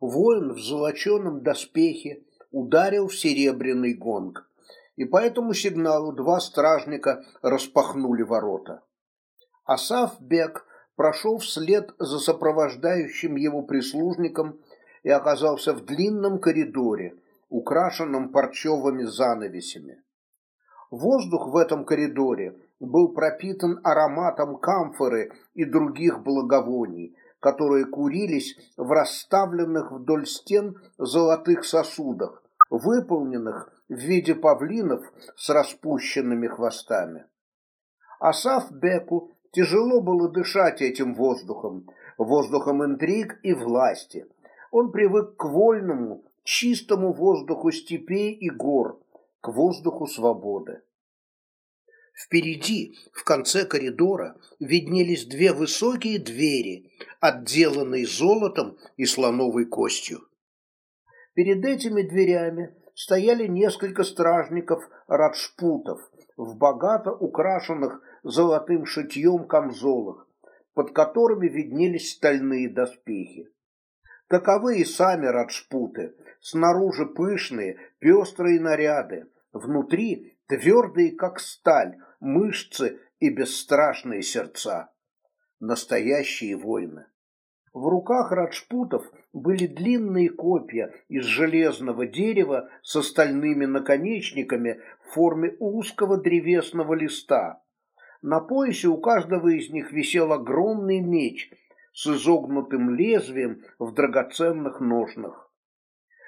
Воин в золоченом доспехе ударил в серебряный гонг, и по этому сигналу два стражника распахнули ворота. Асав бег прошел вслед за сопровождающим его прислужником и оказался в длинном коридоре, украшенном парчевыми занавесями. Воздух в этом коридоре был пропитан ароматом камфоры и других благовоний – которые курились в расставленных вдоль стен золотых сосудах, выполненных в виде павлинов с распущенными хвостами. Асаф Беку тяжело было дышать этим воздухом, воздухом интриг и власти. Он привык к вольному, чистому воздуху степей и гор, к воздуху свободы. Впереди, в конце коридора, виднелись две высокие двери, отделанные золотом и слоновой костью. Перед этими дверями стояли несколько стражников раджпутов в богато украшенных золотым шитьем камзолах, под которыми виднелись стальные доспехи. Таковые и сами раджпуты, снаружи пышные, пестрые наряды, внутри твердые, как сталь, мышцы и бесстрашные сердца. Настоящие воины. В руках раджпутов были длинные копья из железного дерева с остальными наконечниками в форме узкого древесного листа. На поясе у каждого из них висел огромный меч с изогнутым лезвием в драгоценных ножнах.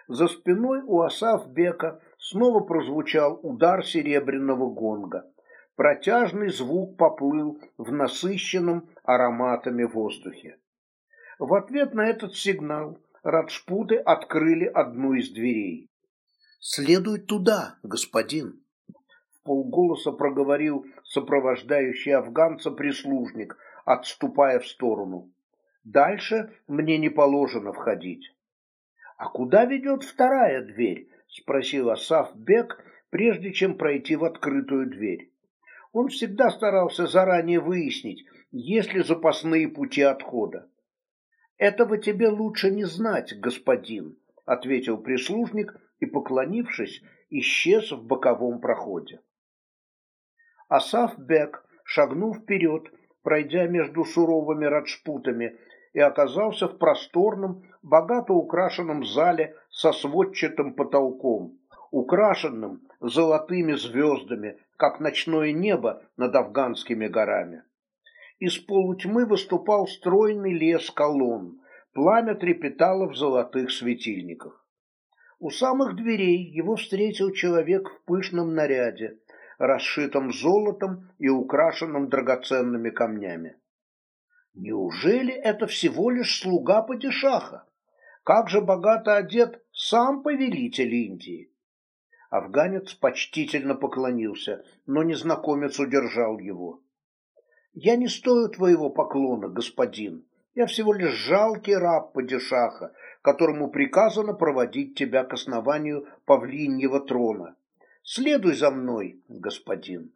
За спиной у Асафбека снова прозвучал удар серебряного гонга протяжный звук поплыл в насыщенном ароматами воздухе. В ответ на этот сигнал Раджпуты открыли одну из дверей. «Следуй туда, господин!» В полголоса проговорил сопровождающий афганца прислужник, отступая в сторону. «Дальше мне не положено входить». «А куда ведет вторая дверь?» — спросил Асаф Бек, прежде чем пройти в открытую дверь. Он всегда старался заранее выяснить, есть ли запасные пути отхода. «Этого тебе лучше не знать, господин», — ответил прислужник и, поклонившись, исчез в боковом проходе. Асаф Бек шагнул вперед, пройдя между суровыми раджпутами, и оказался в просторном, богато украшенном зале со сводчатым потолком, украшенным, золотыми звездами, как ночное небо над афганскими горами. Из полутьмы выступал стройный лес колонн, пламя трепетало в золотых светильниках. У самых дверей его встретил человек в пышном наряде, расшитом золотом и украшенном драгоценными камнями. Неужели это всего лишь слуга Патишаха? Как же богато одет сам повелитель Индии? Афганец почтительно поклонился, но незнакомец удержал его. «Я не стою твоего поклона, господин. Я всего лишь жалкий раб падишаха, которому приказано проводить тебя к основанию павлиньего трона. Следуй за мной, господин».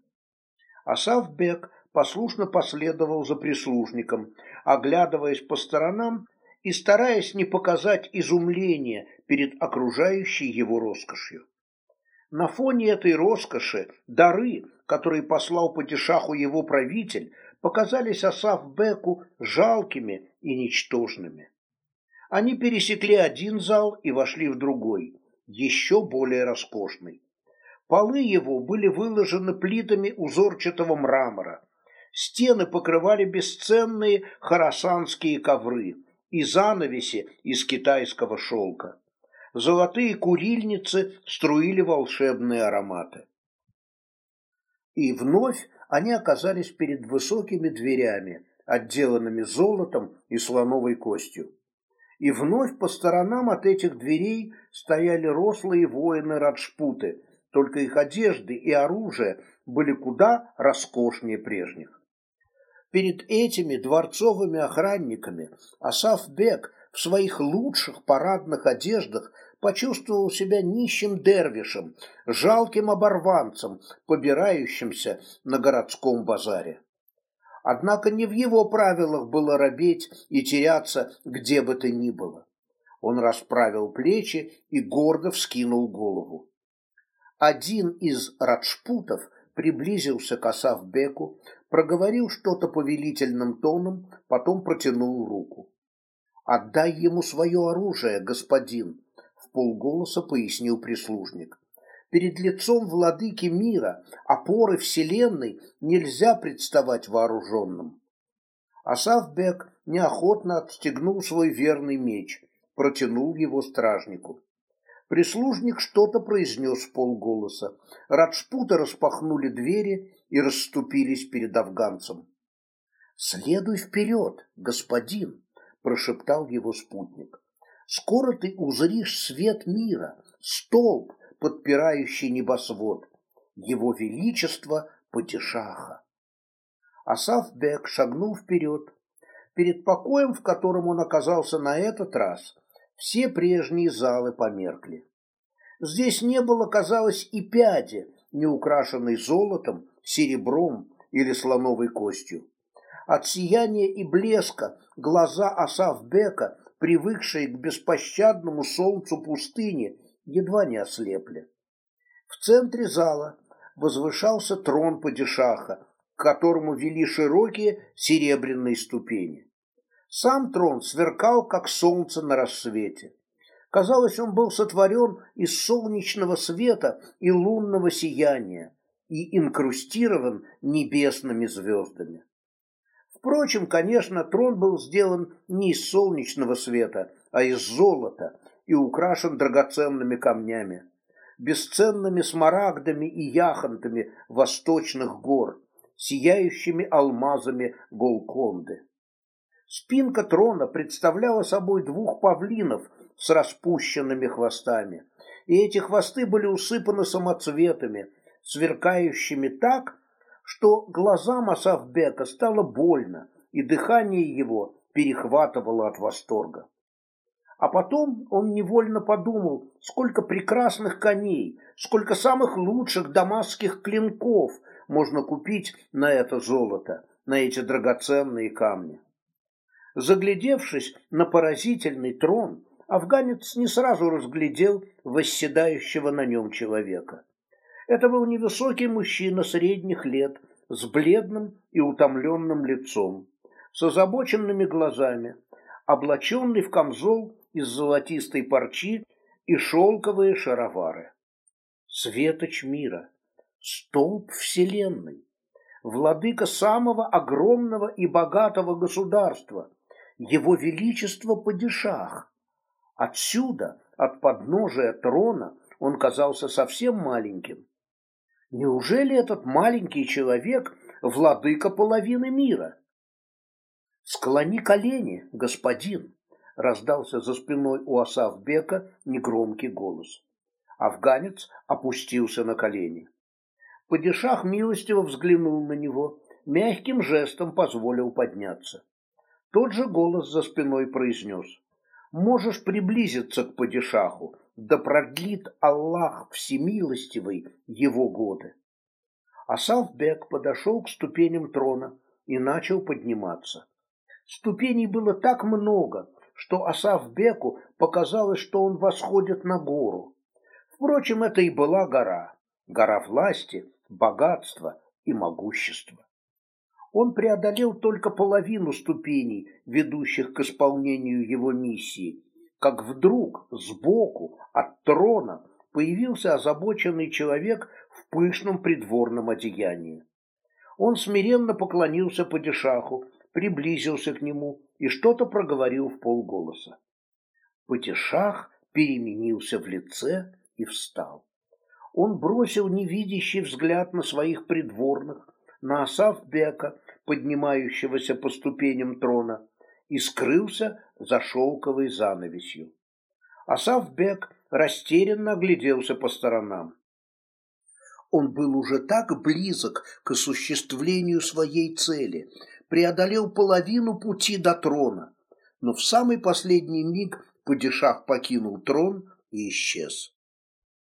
Асавбек послушно последовал за прислужником, оглядываясь по сторонам и стараясь не показать изумления перед окружающей его роскошью. На фоне этой роскоши дары, которые послал Патишаху его правитель, показались Асафбеку жалкими и ничтожными. Они пересекли один зал и вошли в другой, еще более роскошный. Полы его были выложены плитами узорчатого мрамора. Стены покрывали бесценные хоросанские ковры и занавеси из китайского шелка. Золотые курильницы струили волшебные ароматы. И вновь они оказались перед высокими дверями, отделанными золотом и слоновой костью. И вновь по сторонам от этих дверей стояли рослые воины Раджпуты, только их одежды и оружие были куда роскошнее прежних. Перед этими дворцовыми охранниками Асаф Бек в своих лучших парадных одеждах почувствовал себя нищим дервишем, жалким оборванцем, побирающимся на городском базаре. Однако не в его правилах было робеть и теряться где бы то ни было. Он расправил плечи и гордо вскинул голову. Один из раджпутов приблизился к Асавбеку, проговорил что-то повелительным тоном, потом протянул руку. «Отдай ему свое оружие, господин», полголоса пояснил прислужник. Перед лицом владыки мира, опоры вселенной, нельзя представать вооруженным. Асавбек неохотно отстегнул свой верный меч, протянул его стражнику. Прислужник что-то произнес в полголоса. Раджпута распахнули двери и расступились перед афганцем. «Следуй вперед, господин!» – прошептал его спутник. Скоро ты узришь свет мира, столб, подпирающий небосвод, его величество Патишаха. Асав Бек шагнул вперед. Перед покоем, в котором он оказался на этот раз, все прежние залы померкли. Здесь не было, казалось, и пяди, не украшенной золотом, серебром или слоновой костью. От сияния и блеска глаза Асавбека привыкшие к беспощадному солнцу пустыни, едва не ослепли. В центре зала возвышался трон падишаха, к которому вели широкие серебряные ступени. Сам трон сверкал, как солнце на рассвете. Казалось, он был сотворен из солнечного света и лунного сияния и инкрустирован небесными звездами. Впрочем, конечно, трон был сделан не из солнечного света, а из золота и украшен драгоценными камнями, бесценными смарагдами и яхонтами восточных гор, сияющими алмазами Голконды. Спинка трона представляла собой двух павлинов с распущенными хвостами, и эти хвосты были усыпаны самоцветами, сверкающими так, что глазам Асавбека стало больно, и дыхание его перехватывало от восторга. А потом он невольно подумал, сколько прекрасных коней, сколько самых лучших дамасских клинков можно купить на это золото, на эти драгоценные камни. Заглядевшись на поразительный трон, афганец не сразу разглядел восседающего на нем человека. Это был невысокий мужчина средних лет, с бледным и утомленным лицом, с озабоченными глазами, облаченный в камзол из золотистой парчи и шелковые шаровары. Светоч мира, столб вселенной, владыка самого огромного и богатого государства, его величество падишах. Отсюда, от подножия трона, он казался совсем маленьким. Неужели этот маленький человек — владыка половины мира? «Склони колени, господин!» — раздался за спиной у Асавбека негромкий голос. Афганец опустился на колени. Падишах милостиво взглянул на него, мягким жестом позволил подняться. Тот же голос за спиной произнес. «Можешь приблизиться к падишаху, да продлит Аллах всемилостивый его годы. Асалбек подошел к ступеням трона и начал подниматься. Ступеней было так много, что Асавбеку показалось, что он восходит на гору. Впрочем, это и была гора, гора власти, богатства и могущества. Он преодолел только половину ступеней, ведущих к исполнению его миссии, как вдруг сбоку от трона появился озабоченный человек в пышном придворном одеянии. Он смиренно поклонился Патишаху, приблизился к нему и что-то проговорил в полголоса. Патишах переменился в лице и встал. Он бросил невидящий взгляд на своих придворных, на Асафбека, поднимающегося по ступеням трона, и скрылся за шелковой занавесью. Асав Бек растерянно огляделся по сторонам. Он был уже так близок к осуществлению своей цели, преодолел половину пути до трона, но в самый последний миг падишах покинул трон и исчез.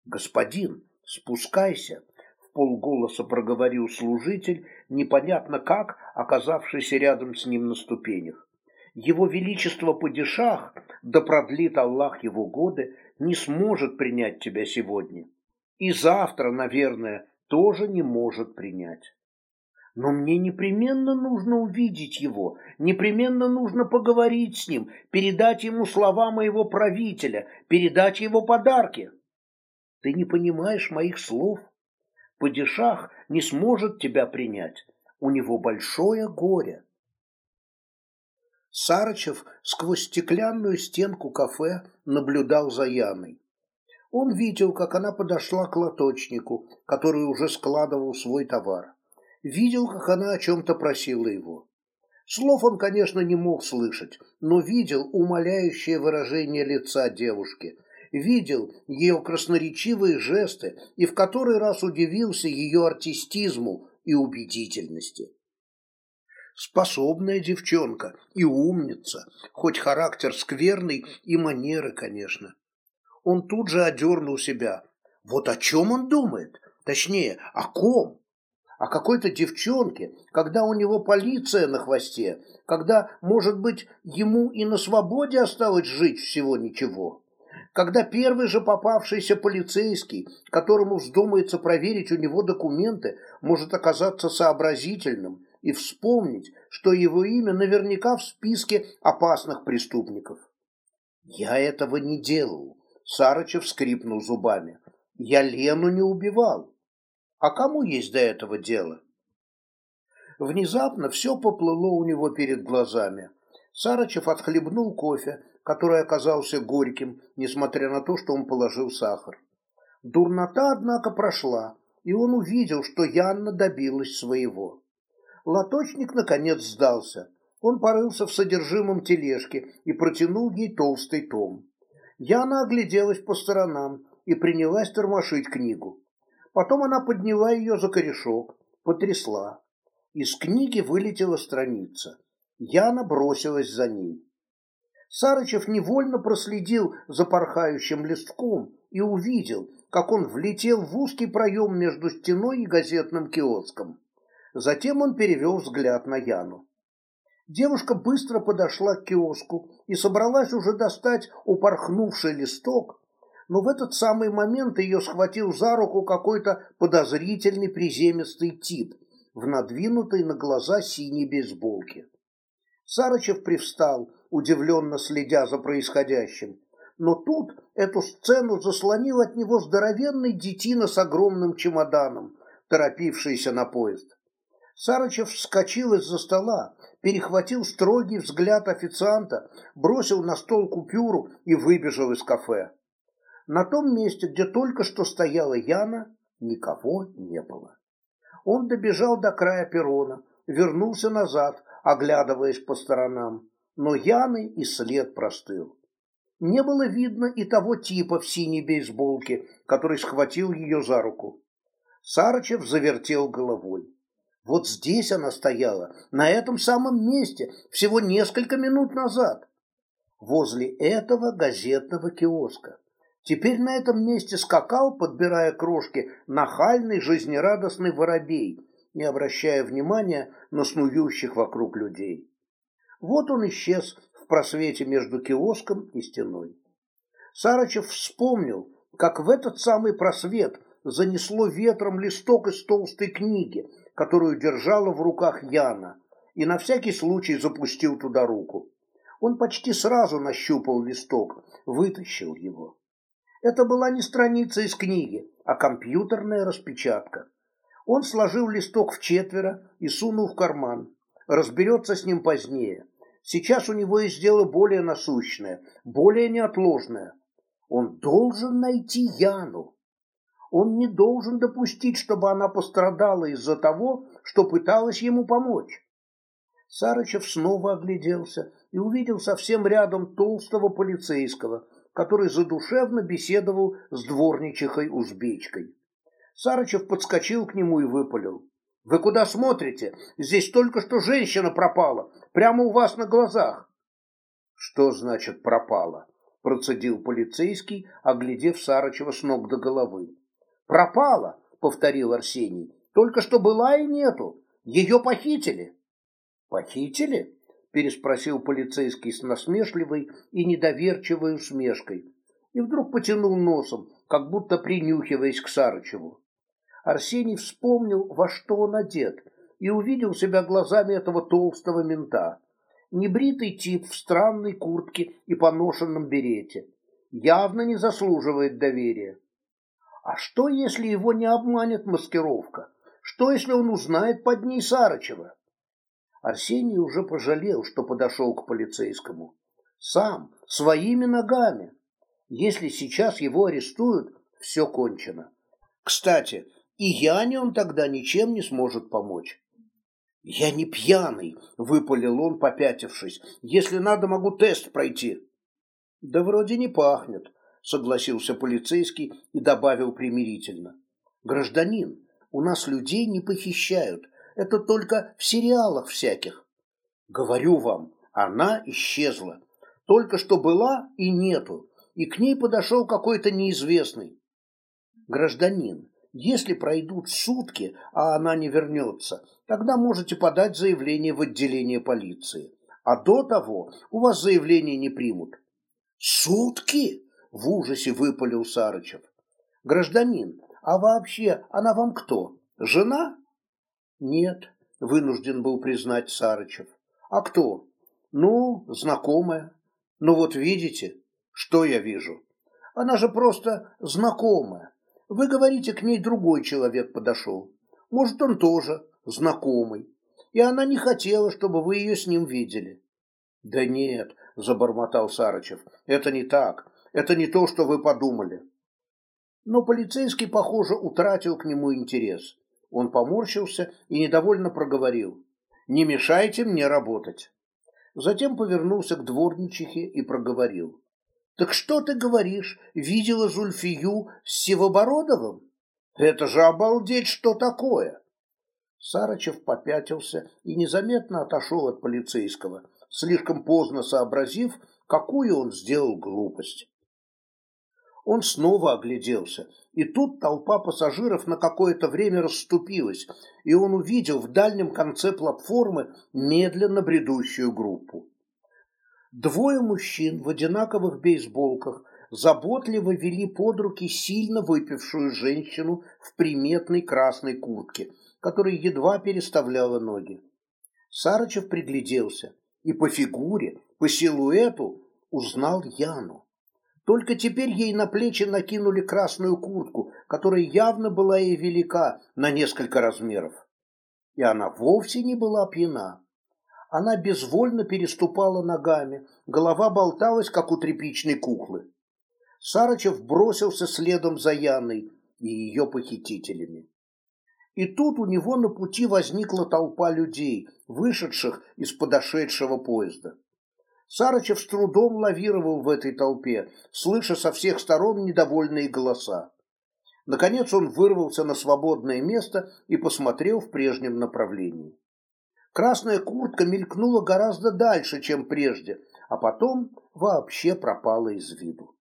«Господин, спускайся!» — в полголоса проговорил служитель, непонятно как, оказавшийся рядом с ним на ступенях его величество падишах, да продлит Аллах его годы, не сможет принять тебя сегодня. И завтра, наверное, тоже не может принять. Но мне непременно нужно увидеть его, непременно нужно поговорить с ним, передать ему слова моего правителя, передать его подарки. Ты не понимаешь моих слов. Падишах не сможет тебя принять, у него большое горе. Сарычев сквозь стеклянную стенку кафе наблюдал за Яной. Он видел, как она подошла к лоточнику, который уже складывал свой товар. Видел, как она о чем-то просила его. Слов он, конечно, не мог слышать, но видел умоляющее выражение лица девушки, видел ее красноречивые жесты и в который раз удивился ее артистизму и убедительности. Способная девчонка и умница, хоть характер скверный и манеры, конечно. Он тут же одернул себя. Вот о чем он думает? Точнее, о ком? О какой-то девчонке, когда у него полиция на хвосте, когда, может быть, ему и на свободе осталось жить всего ничего когда первый же попавшийся полицейский, которому вздумается проверить у него документы, может оказаться сообразительным, и вспомнить, что его имя наверняка в списке опасных преступников. «Я этого не делал», — Сарычев скрипнул зубами. «Я Лену не убивал. А кому есть до этого дело?» Внезапно все поплыло у него перед глазами. Сарычев отхлебнул кофе, который оказался горьким, несмотря на то, что он положил сахар. Дурнота, однако, прошла, и он увидел, что Янна добилась своего. Лоточник, наконец, сдался. Он порылся в содержимом тележки и протянул ей толстый том. Яна огляделась по сторонам и принялась тормошить книгу. Потом она подняла ее за корешок, потрясла. Из книги вылетела страница. Яна бросилась за ней. Сарычев невольно проследил за порхающим листком и увидел, как он влетел в узкий проем между стеной и газетным киоском. Затем он перевел взгляд на Яну. Девушка быстро подошла к киоску и собралась уже достать упорхнувший листок, но в этот самый момент ее схватил за руку какой-то подозрительный приземистый тип в надвинутой на глаза синей бейсболке. Сарычев привстал, удивленно следя за происходящим. Но тут эту сцену заслонил от него здоровенный детина с огромным чемоданом, торопившийся на поезд. Сарычев вскочил из-за стола, перехватил строгий взгляд официанта, бросил на стол купюру и выбежал из кафе. На том месте, где только что стояла Яна, никого не было. Он добежал до края перрона, вернулся назад, оглядываясь по сторонам, но Яны и след простыл. Не было видно и того типа в синей бейсболке, который схватил ее за руку. Сарычев завертел головой. Вот здесь она стояла, на этом самом месте, всего несколько минут назад, возле этого газетного киоска. Теперь на этом месте скакал, подбирая крошки, нахальный жизнерадостный воробей, не обращая внимания на снующих вокруг людей. Вот он исчез в просвете между киоском и стеной. Сарычев вспомнил, как в этот самый просвет занесло ветром листок из толстой книги, которую держала в руках Яна, и на всякий случай запустил туда руку. Он почти сразу нащупал листок, вытащил его. Это была не страница из книги, а компьютерная распечатка. Он сложил листок в четверо и сунул в карман. Разберется с ним позднее. Сейчас у него есть дело более насущное, более неотложное. Он должен найти Яну. Он не должен допустить, чтобы она пострадала из-за того, что пыталась ему помочь. Сарычев снова огляделся и увидел совсем рядом толстого полицейского, который задушевно беседовал с дворничихой-узбечкой. Сарычев подскочил к нему и выпалил. «Вы куда смотрите? Здесь только что женщина пропала, прямо у вас на глазах!» «Что значит пропала?» – процедил полицейский, оглядев Сарычева с ног до головы. «Пропала», — повторил Арсений. «Только что была и нету. Ее похитили». «Похитили?» — переспросил полицейский с насмешливой и недоверчивой усмешкой. И вдруг потянул носом, как будто принюхиваясь к Сарычеву. Арсений вспомнил, во что он одет, и увидел себя глазами этого толстого мента. Небритый тип в странной куртке и поношенном берете. Явно не заслуживает доверия. А что, если его не обманет маскировка? Что, если он узнает под ней Сарычева? Арсений уже пожалел, что подошел к полицейскому. Сам, своими ногами. Если сейчас его арестуют, все кончено. Кстати, и Яне он тогда ничем не сможет помочь. «Я не пьяный», — выпалил он, попятившись. «Если надо, могу тест пройти». «Да вроде не пахнет», – согласился полицейский и добавил примирительно. «Гражданин, у нас людей не похищают. Это только в сериалах всяких. Говорю вам, она исчезла. Только что была и нету. И к ней подошел какой-то неизвестный. Гражданин, если пройдут сутки, а она не вернется, тогда можете подать заявление в отделение полиции. А до того у вас заявление не примут. Сутки? — в ужасе выпалил Сарычев. «Гражданин, а вообще она вам кто? Жена?» «Нет», — вынужден был признать Сарычев. «А кто?» «Ну, знакомая. Ну вот видите, что я вижу. Она же просто знакомая. Вы говорите, к ней другой человек подошел. Может, он тоже знакомый. И она не хотела, чтобы вы ее с ним видели». «Да нет», — забормотал Сарычев, — «это не так. Это не то, что вы подумали. Но полицейский, похоже, утратил к нему интерес. Он поморщился и недовольно проговорил. «Не мешайте мне работать». Затем повернулся к дворничихе и проговорил. «Так что ты говоришь, видела Зульфию с Сивобородовым? Это же обалдеть, что такое!» Сарычев попятился и незаметно отошел от полицейского, слишком поздно сообразив, какую он сделал глупость. Он снова огляделся. И тут толпа пассажиров на какое-то время расступилась, и он увидел в дальнем конце платформы медленно бредущую группу. Двое мужчин в одинаковых бейсболках заботливо вели под руки сильно выпившую женщину в приметной красной куртке, которая едва переставляла ноги. Сарычев пригляделся и по фигуре, по силуэту узнал Яну. Только теперь ей на плечи накинули красную куртку, которая явно была ей велика на несколько размеров. И она вовсе не была пьяна. Она безвольно переступала ногами, голова болталась, как у тряпичной куклы. Сарычев бросился следом за Яной и ее похитителями. И тут у него на пути возникла толпа людей, вышедших из подошедшего поезда. Сарычев с трудом лавировал в этой толпе, слыша со всех сторон недовольные голоса. Наконец он вырвался на свободное место и посмотрел в прежнем направлении. Красная куртка мелькнула гораздо дальше, чем прежде, а потом вообще пропала из виду.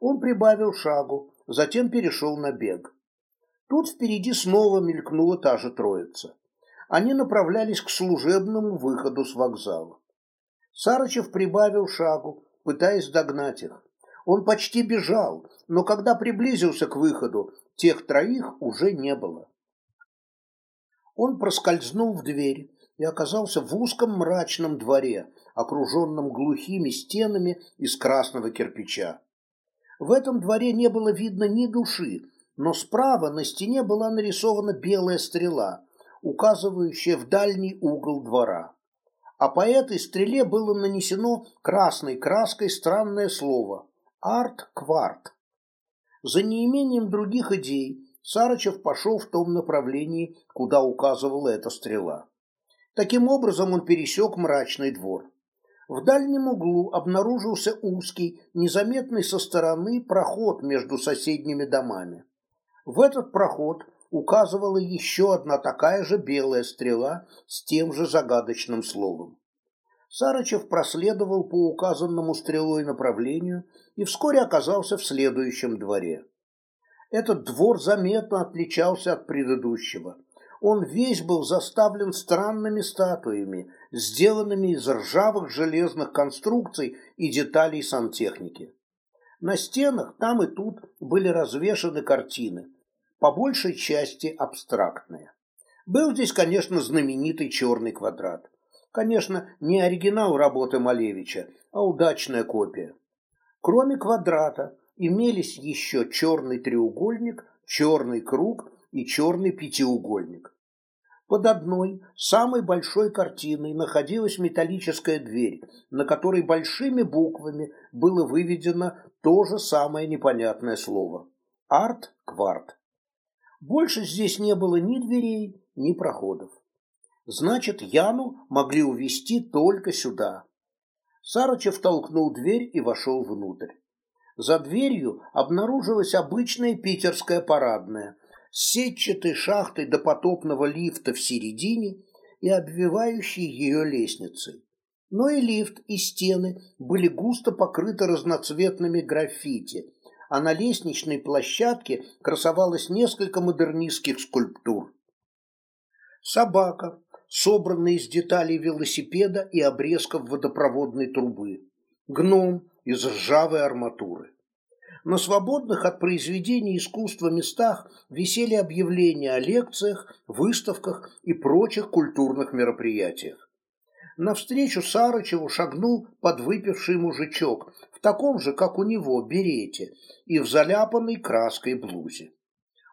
Он прибавил шагу, затем перешел на бег. Тут впереди снова мелькнула та же троица. Они направлялись к служебному выходу с вокзала. Сарычев прибавил шагу, пытаясь догнать их. Он почти бежал, но когда приблизился к выходу, тех троих уже не было. Он проскользнул в дверь и оказался в узком мрачном дворе, окруженном глухими стенами из красного кирпича. В этом дворе не было видно ни души, но справа на стене была нарисована белая стрела, указывающая в дальний угол двора а по этой стреле было нанесено красной краской странное слово «арт-кварт». За неимением других идей Сарычев пошел в том направлении, куда указывала эта стрела. Таким образом он пересек мрачный двор. В дальнем углу обнаружился узкий, незаметный со стороны проход между соседними домами. В этот проход – указывала еще одна такая же белая стрела с тем же загадочным словом. Сарычев проследовал по указанному стрелой направлению и вскоре оказался в следующем дворе. Этот двор заметно отличался от предыдущего. Он весь был заставлен странными статуями, сделанными из ржавых железных конструкций и деталей сантехники. На стенах там и тут были развешаны картины – по большей части абстрактные. Был здесь, конечно, знаменитый черный квадрат. Конечно, не оригинал работы Малевича, а удачная копия. Кроме квадрата имелись еще черный треугольник, черный круг и черный пятиугольник. Под одной, самой большой картиной находилась металлическая дверь, на которой большими буквами было выведено то же самое непонятное слово – арт-кварт. Больше здесь не было ни дверей, ни проходов. Значит, Яну могли увести только сюда. Сарычев толкнул дверь и вошел внутрь. За дверью обнаружилась обычная питерская парадная, с сетчатой шахтой до потопного лифта в середине и обвивающей ее лестницей. Но и лифт, и стены были густо покрыты разноцветными граффити – а на лестничной площадке красовалось несколько модернистских скульптур. Собака, собранная из деталей велосипеда и обрезков водопроводной трубы. Гном из ржавой арматуры. На свободных от произведений искусства местах висели объявления о лекциях, выставках и прочих культурных мероприятиях. Навстречу Сарычеву шагнул подвыпивший мужичок таком же, как у него, берете и в заляпанной краской блузе.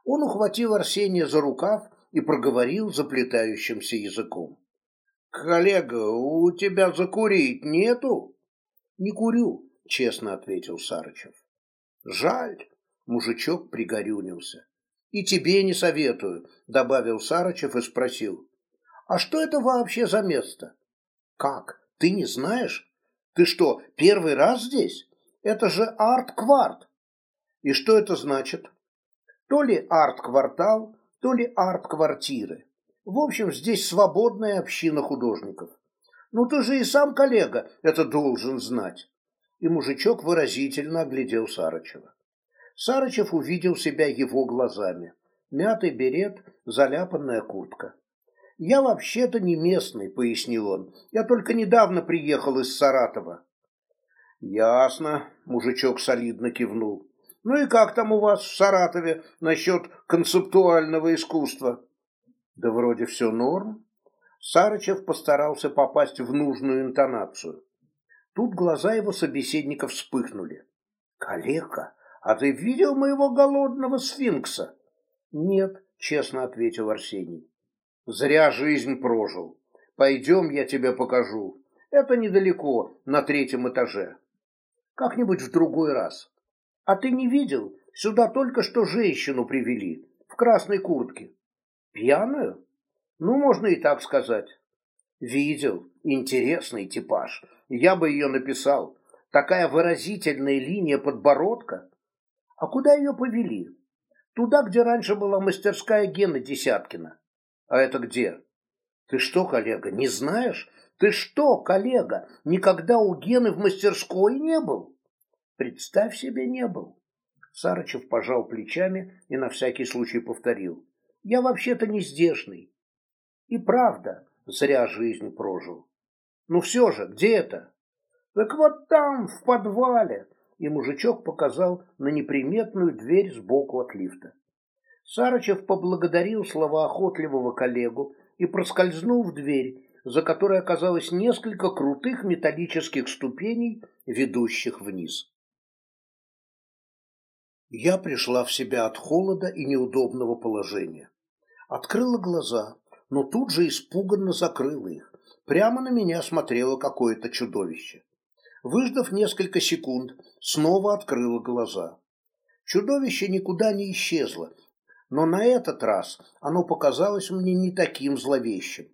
Он ухватил Арсения за рукав и проговорил заплетающимся языком. «Коллега, у тебя закурить нету?» «Не курю», — честно ответил Сарычев. «Жаль», — мужичок пригорюнился. «И тебе не советую», — добавил Сарычев и спросил. «А что это вообще за место?» «Как, ты не знаешь?» Ты что, первый раз здесь? Это же арт-кварт. И что это значит? То ли арт-квартал, то ли арт-квартиры. В общем, здесь свободная община художников. Ну ты же и сам, коллега, это должен знать. И мужичок выразительно оглядел Сарычева. Сарычев увидел себя его глазами. Мятый берет, заляпанная куртка. «Я вообще-то не местный», — пояснил он. «Я только недавно приехал из Саратова». «Ясно», — мужичок солидно кивнул. «Ну и как там у вас в Саратове насчет концептуального искусства?» «Да вроде все норм». Сарычев постарался попасть в нужную интонацию. Тут глаза его собеседника вспыхнули. «Калека, а ты видел моего голодного сфинкса?» «Нет», — честно ответил Арсений. Зря жизнь прожил. Пойдем, я тебе покажу. Это недалеко, на третьем этаже. Как-нибудь в другой раз. А ты не видел? Сюда только что женщину привели. В красной куртке. Пьяную? Ну, можно и так сказать. Видел. Интересный типаж. Я бы ее написал. Такая выразительная линия подбородка. А куда ее повели? Туда, где раньше была мастерская Гены Десяткина. А это где? Ты что, коллега, не знаешь? Ты что, коллега, никогда у Гены в мастерской не был? Представь себе, не был. Сарычев пожал плечами и на всякий случай повторил. Я вообще-то не здешний. И правда, зря жизнь прожил. Ну все же, где это? Так вот там, в подвале. И мужичок показал на неприметную дверь сбоку от лифта. Сарычев поблагодарил словоохотливого коллегу и проскользнул в дверь, за которой оказалось несколько крутых металлических ступеней, ведущих вниз. Я пришла в себя от холода и неудобного положения. Открыла глаза, но тут же испуганно закрыла их. Прямо на меня смотрело какое-то чудовище. Выждав несколько секунд, снова открыла глаза. Чудовище никуда не исчезло, но на этот раз оно показалось мне не таким зловещим.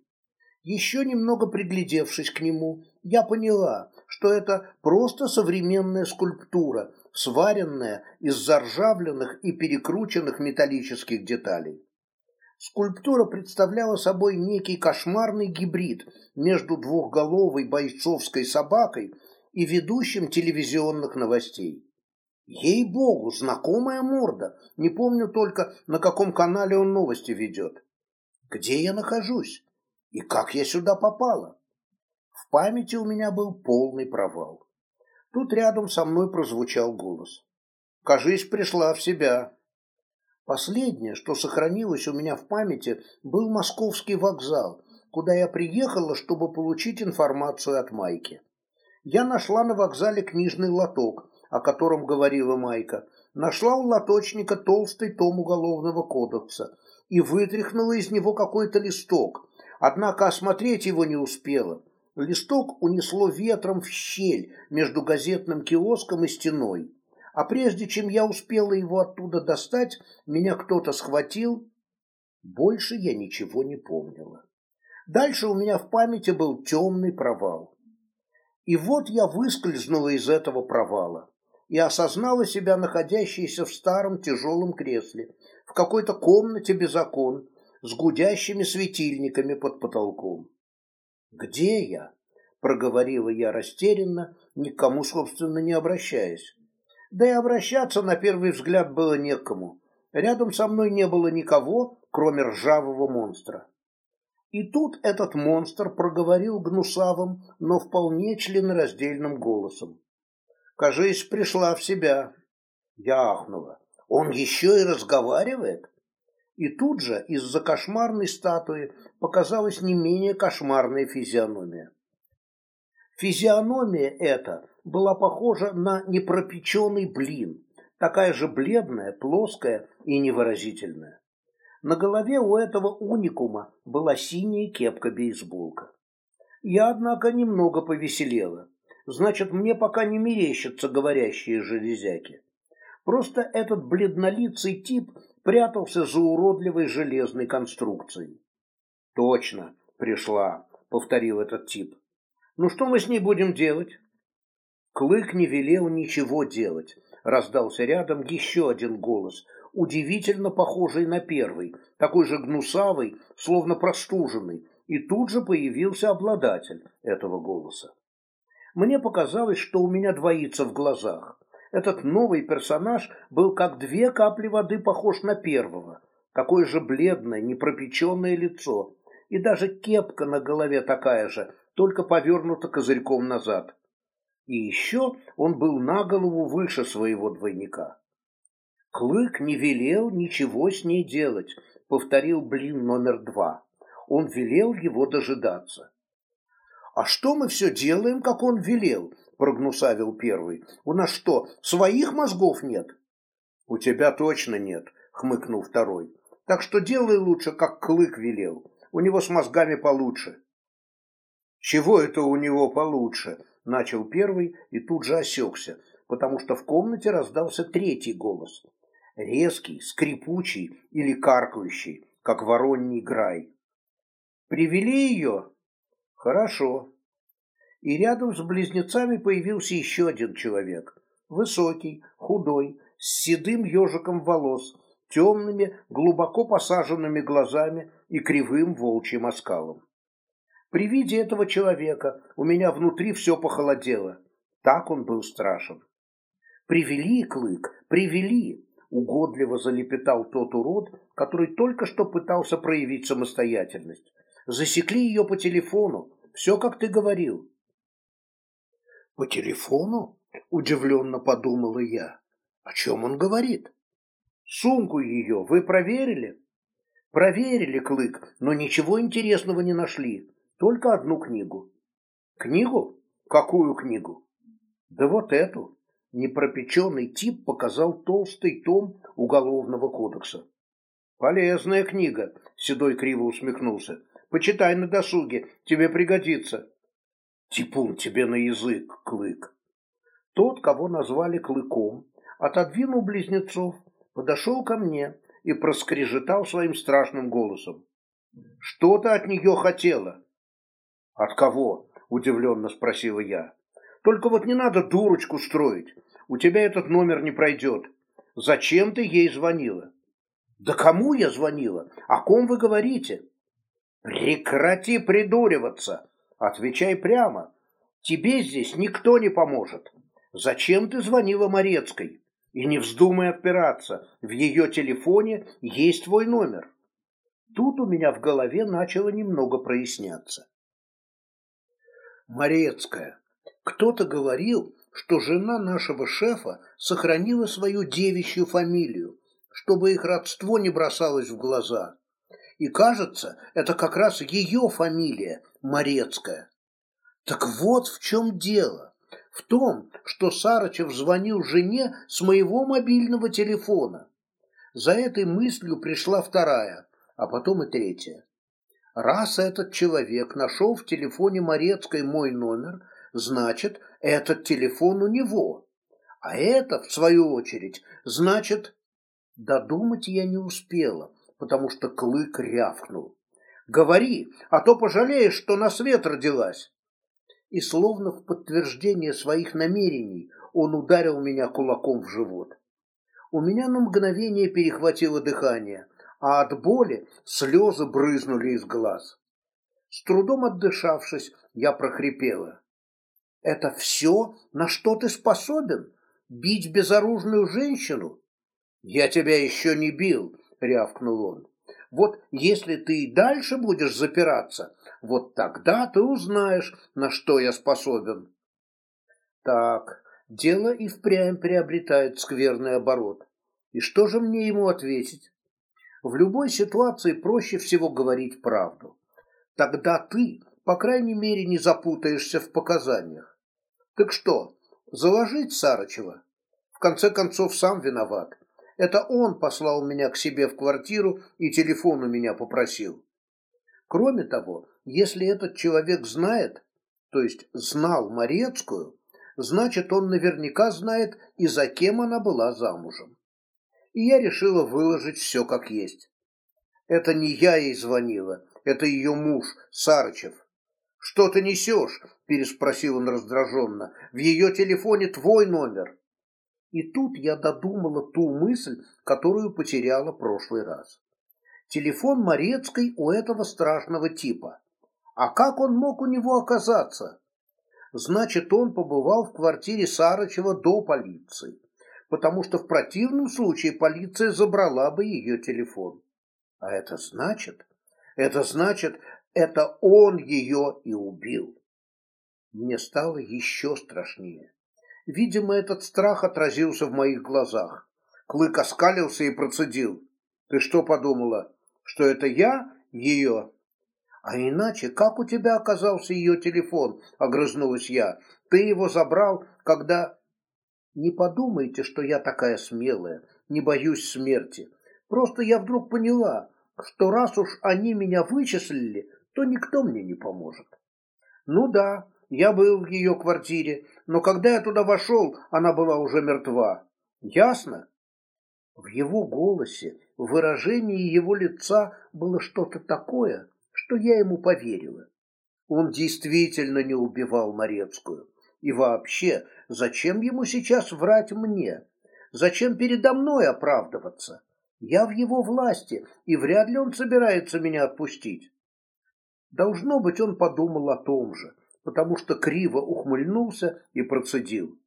Еще немного приглядевшись к нему, я поняла, что это просто современная скульптура, сваренная из заржавленных и перекрученных металлических деталей. Скульптура представляла собой некий кошмарный гибрид между двухголовой бойцовской собакой и ведущим телевизионных новостей. Ей-богу, знакомая морда. Не помню только, на каком канале он новости ведет. Где я нахожусь? И как я сюда попала? В памяти у меня был полный провал. Тут рядом со мной прозвучал голос. «Кажись, пришла в себя». Последнее, что сохранилось у меня в памяти, был московский вокзал, куда я приехала, чтобы получить информацию от Майки. Я нашла на вокзале книжный лоток – о котором говорила Майка, нашла у лоточника толстый том Уголовного кодекса и вытряхнула из него какой-то листок, однако осмотреть его не успела. Листок унесло ветром в щель между газетным киоском и стеной. А прежде чем я успела его оттуда достать, меня кто-то схватил. Больше я ничего не помнила. Дальше у меня в памяти был темный провал. И вот я выскользнула из этого провала и осознала себя находящейся в старом тяжелом кресле, в какой-то комнате без окон, с гудящими светильниками под потолком. «Где я?» – проговорила я растерянно, никому, собственно, не обращаясь. Да и обращаться на первый взгляд было некому. Рядом со мной не было никого, кроме ржавого монстра. И тут этот монстр проговорил гнусавым, но вполне членораздельным голосом кажись, пришла в себя. Я ахнула. Он еще и разговаривает? И тут же из-за кошмарной статуи показалась не менее кошмарная физиономия. Физиономия эта была похожа на непропеченный блин, такая же бледная, плоская и невыразительная. На голове у этого уникума была синяя кепка-бейсболка. Я, однако, немного повеселела. Значит, мне пока не мерещатся говорящие железяки. Просто этот бледнолицый тип прятался за уродливой железной конструкцией. «Точно, пришла», — повторил этот тип. «Ну что мы с ней будем делать?» Клык не велел ничего делать. Раздался рядом еще один голос, удивительно похожий на первый, такой же гнусавый, словно простуженный, и тут же появился обладатель этого голоса. Мне показалось, что у меня двоится в глазах. Этот новый персонаж был как две капли воды похож на первого. Такое же бледное, непропеченное лицо. И даже кепка на голове такая же, только повернута козырьком назад. И еще он был на голову выше своего двойника. Клык не велел ничего с ней делать, повторил блин номер два. Он велел его дожидаться. «А что мы все делаем, как он велел?» – прогнусавил первый. «У нас что, своих мозгов нет?» «У тебя точно нет», – хмыкнул второй. «Так что делай лучше, как Клык велел. У него с мозгами получше». «Чего это у него получше?» – начал первый и тут же осекся, потому что в комнате раздался третий голос. Резкий, скрипучий или каркающий, как вороний грай. «Привели ее?» Хорошо. И рядом с близнецами появился еще один человек. Высокий, худой, с седым ежиком волос, темными, глубоко посаженными глазами и кривым волчьим оскалом. При виде этого человека у меня внутри все похолодело. Так он был страшен. «Привели, Клык, привели!» — угодливо залепетал тот урод, который только что пытался проявить самостоятельность. Засекли ее по телефону. Все, как ты говорил. По телефону? Удивленно подумала я. О чем он говорит? Сумку ее вы проверили? Проверили, Клык, но ничего интересного не нашли. Только одну книгу. Книгу? Какую книгу? Да вот эту. Непропеченный тип показал толстый том Уголовного кодекса. Полезная книга, Седой криво усмехнулся. Почитай на досуге, тебе пригодится. Типун тебе на язык, Клык. Тот, кого назвали Клыком, отодвинул близнецов, подошел ко мне и проскрежетал своим страшным голосом. Что-то от нее хотела? От кого? Удивленно спросила я. Только вот не надо дурочку строить. У тебя этот номер не пройдет. Зачем ты ей звонила? Да кому я звонила? О ком вы говорите? Прекрати придуриваться. Отвечай прямо. Тебе здесь никто не поможет. Зачем ты звонила Морецкой? И не вздумай отпираться. В ее телефоне есть твой номер. Тут у меня в голове начало немного проясняться. Морецкая. Кто-то говорил, что жена нашего шефа сохранила свою девичью фамилию, чтобы их родство не бросалось в глаза. И кажется, это как раз ее фамилия Морецкая. Так вот в чем дело. В том, что Сарычев звонил жене с моего мобильного телефона. За этой мыслью пришла вторая, а потом и третья. Раз этот человек нашел в телефоне Морецкой мой номер, значит, этот телефон у него. А это, в свою очередь, значит... Додумать я не успела потому что клык рявкнул. «Говори, а то пожалеешь, что на свет родилась!» И словно в подтверждение своих намерений он ударил меня кулаком в живот. У меня на мгновение перехватило дыхание, а от боли слезы брызнули из глаз. С трудом отдышавшись, я прохрипела. «Это все, на что ты способен? Бить безоружную женщину?» «Я тебя еще не бил, рявкнул он. Вот если ты и дальше будешь запираться, вот тогда ты узнаешь, на что я способен. Так, дело и впрямь приобретает скверный оборот. И что же мне ему ответить? В любой ситуации проще всего говорить правду. Тогда ты, по крайней мере, не запутаешься в показаниях. Так что, заложить Сарычева? В конце концов, сам виноват. Это он послал меня к себе в квартиру и телефон у меня попросил. Кроме того, если этот человек знает, то есть знал Морецкую, значит, он наверняка знает и за кем она была замужем. И я решила выложить все как есть. Это не я ей звонила, это ее муж, Сарычев. «Что ты несешь?» – переспросил он раздраженно. «В ее телефоне твой номер». И тут я додумала ту мысль, которую потеряла прошлый раз. Телефон Морецкой у этого страшного типа. А как он мог у него оказаться? Значит, он побывал в квартире Сарычева до полиции, потому что в противном случае полиция забрала бы ее телефон. А это значит... Это значит, это он ее и убил. Мне стало еще страшнее. Видимо, этот страх отразился в моих глазах. Клык оскалился и процедил. «Ты что подумала, что это я ее?» «А иначе, как у тебя оказался ее телефон?» — огрызнулась я. «Ты его забрал, когда...» «Не подумайте, что я такая смелая, не боюсь смерти. Просто я вдруг поняла, что раз уж они меня вычислили, то никто мне не поможет». «Ну да, я был в ее квартире, но когда я туда вошел, она была уже мертва. Ясно? В его голосе, в выражении его лица было что-то такое, что я ему поверила. Он действительно не убивал Морецкую. И вообще, зачем ему сейчас врать мне? Зачем передо мной оправдываться? Я в его власти, и вряд ли он собирается меня отпустить. Должно быть, он подумал о том же, потому что криво ухмыльнулся и процедил.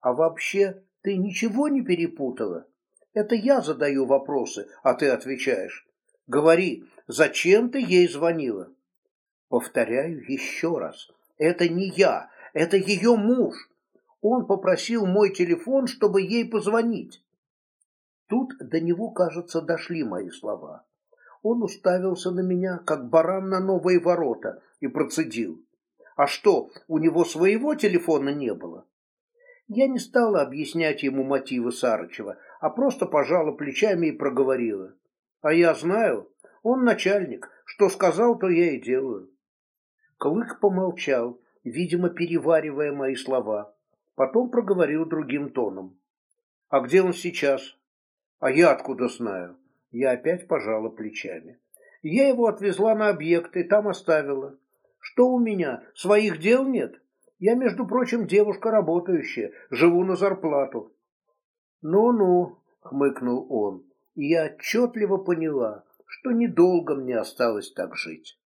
«А вообще ты ничего не перепутала? Это я задаю вопросы, а ты отвечаешь. Говори, зачем ты ей звонила?» «Повторяю еще раз. Это не я, это ее муж. Он попросил мой телефон, чтобы ей позвонить». Тут до него, кажется, дошли мои слова. Он уставился на меня, как баран на новые ворота, и процедил. А что, у него своего телефона не было? Я не стала объяснять ему мотивы Сарычева, а просто пожала плечами и проговорила. А я знаю, он начальник, что сказал, то я и делаю. Клык помолчал, видимо, переваривая мои слова. Потом проговорил другим тоном. «А где он сейчас?» «А я откуда знаю?» Я опять пожала плечами. «Я его отвезла на объект и там оставила. Что у меня, своих дел нет? Я, между прочим, девушка работающая, живу на зарплату. Ну-ну, хмыкнул он, и я отчетливо поняла, что недолго мне осталось так жить.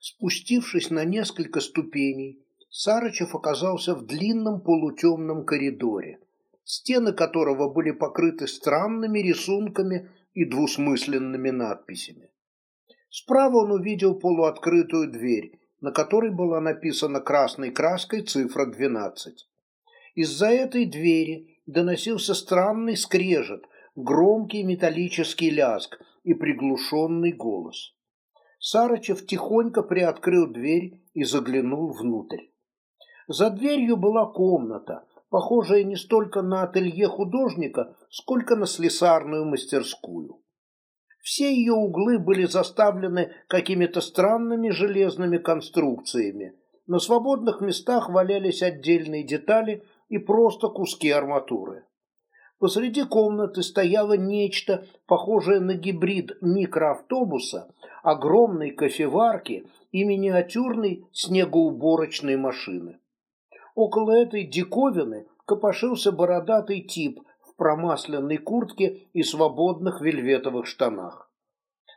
Спустившись на несколько ступеней, Сарычев оказался в длинном полутемном коридоре, стены которого были покрыты странными рисунками и двусмысленными надписями. Справа он увидел полуоткрытую дверь, на которой была написана красной краской цифра 12. Из-за этой двери доносился странный скрежет, громкий металлический лязг и приглушенный голос. Сарычев тихонько приоткрыл дверь и заглянул внутрь. За дверью была комната, похожая не столько на ателье художника, сколько на слесарную мастерскую. Все ее углы были заставлены какими-то странными железными конструкциями. На свободных местах валялись отдельные детали и просто куски арматуры. Посреди комнаты стояло нечто, похожее на гибрид микроавтобуса, огромной кофеварки и миниатюрной снегоуборочной машины. Около этой диковины копошился бородатый тип промасленной куртке и свободных вельветовых штанах.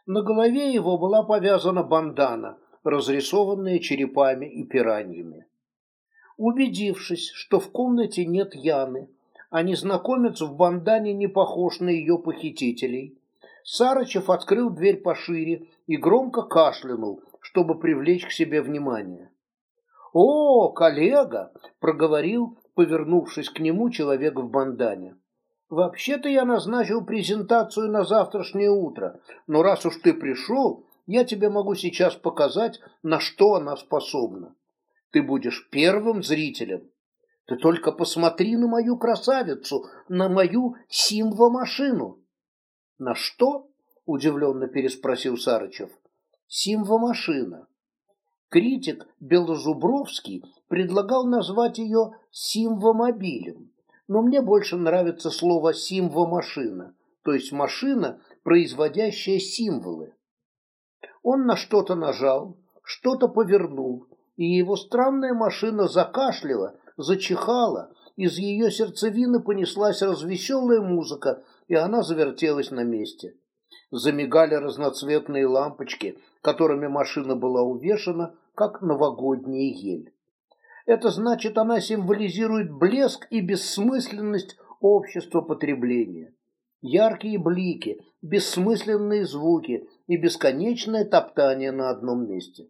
На голове его была повязана бандана, разрисованная черепами и пираньями. Убедившись, что в комнате нет Яны, а незнакомец в бандане не похож на ее похитителей, Сарычев открыл дверь пошире и громко кашлянул, чтобы привлечь к себе внимание. «О, коллега!» — проговорил, повернувшись к нему, человек в бандане. Вообще-то я назначил презентацию на завтрашнее утро, но раз уж ты пришел, я тебе могу сейчас показать, на что она способна. Ты будешь первым зрителем. Ты только посмотри на мою красавицу, на мою симвомашину. На что? Удивленно переспросил Сарычев. Симвомашина. Критик Белозубровский предлагал назвать ее симвомобилем но мне больше нравится слово "символ-машина", то есть машина, производящая символы. Он на что-то нажал, что-то повернул, и его странная машина закашляла, зачихала, из ее сердцевины понеслась развеселая музыка, и она завертелась на месте. Замигали разноцветные лампочки, которыми машина была увешана, как новогодняя ель. Это значит, она символизирует блеск и бессмысленность общества потребления. Яркие блики, бессмысленные звуки и бесконечное топтание на одном месте.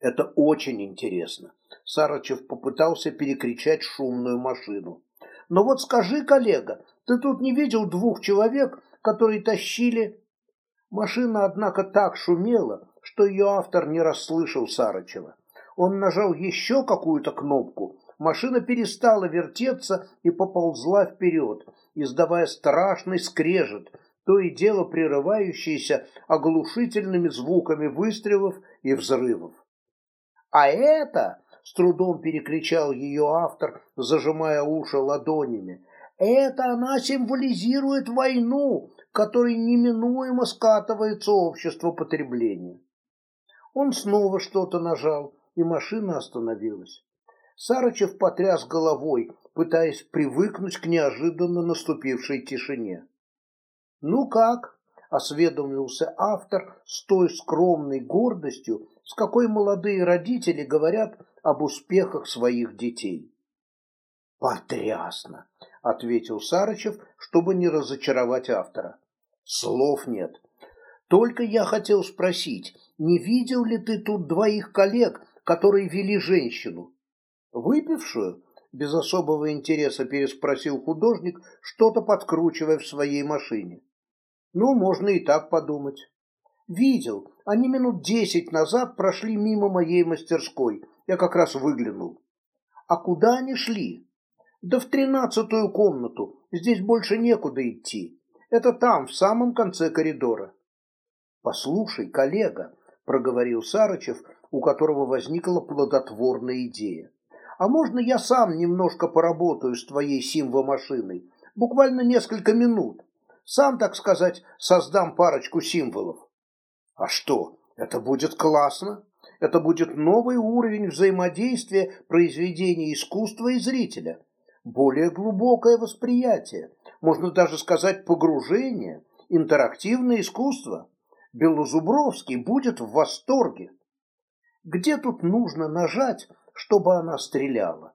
Это очень интересно. Сарычев попытался перекричать шумную машину. Но вот скажи, коллега, ты тут не видел двух человек, которые тащили... Машина, однако, так шумела, что ее автор не расслышал Сарычева. Он нажал еще какую-то кнопку. Машина перестала вертеться и поползла вперед, издавая страшный скрежет, то и дело прерывающийся оглушительными звуками выстрелов и взрывов. «А это!» — с трудом перекричал ее автор, зажимая уши ладонями. «Это она символизирует войну, которой неминуемо скатывается общество потребления». Он снова что-то нажал, и машина остановилась. Сарычев потряс головой, пытаясь привыкнуть к неожиданно наступившей тишине. «Ну как?» – осведомился автор с той скромной гордостью, с какой молодые родители говорят об успехах своих детей. «Потрясно!» – ответил Сарычев, чтобы не разочаровать автора. «Слов нет. Только я хотел спросить, не видел ли ты тут двоих коллег, которые вели женщину. Выпившую? Без особого интереса переспросил художник, что-то подкручивая в своей машине. Ну, можно и так подумать. Видел, они минут десять назад прошли мимо моей мастерской. Я как раз выглянул. А куда они шли? Да в тринадцатую комнату. Здесь больше некуда идти. Это там, в самом конце коридора. Послушай, коллега, проговорил Сарычев, у которого возникла плодотворная идея. «А можно я сам немножко поработаю с твоей симвомашиной? Буквально несколько минут. Сам, так сказать, создам парочку символов». «А что? Это будет классно!» Это будет новый уровень взаимодействия произведения искусства и зрителя. Более глубокое восприятие, можно даже сказать погружение, интерактивное искусство. Белозубровский будет в восторге. Где тут нужно нажать, чтобы она стреляла?